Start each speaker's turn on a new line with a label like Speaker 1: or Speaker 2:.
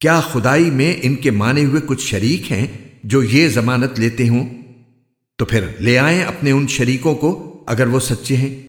Speaker 1: کیا خدائی میں ان کے مانے ہوئے کچھ شریک ہیں جو یہ ضمانت لیتے ہوں؟ تو پھر لے آئیں اپنے ان شریکوں کو اگر وہ سچے ہیں۔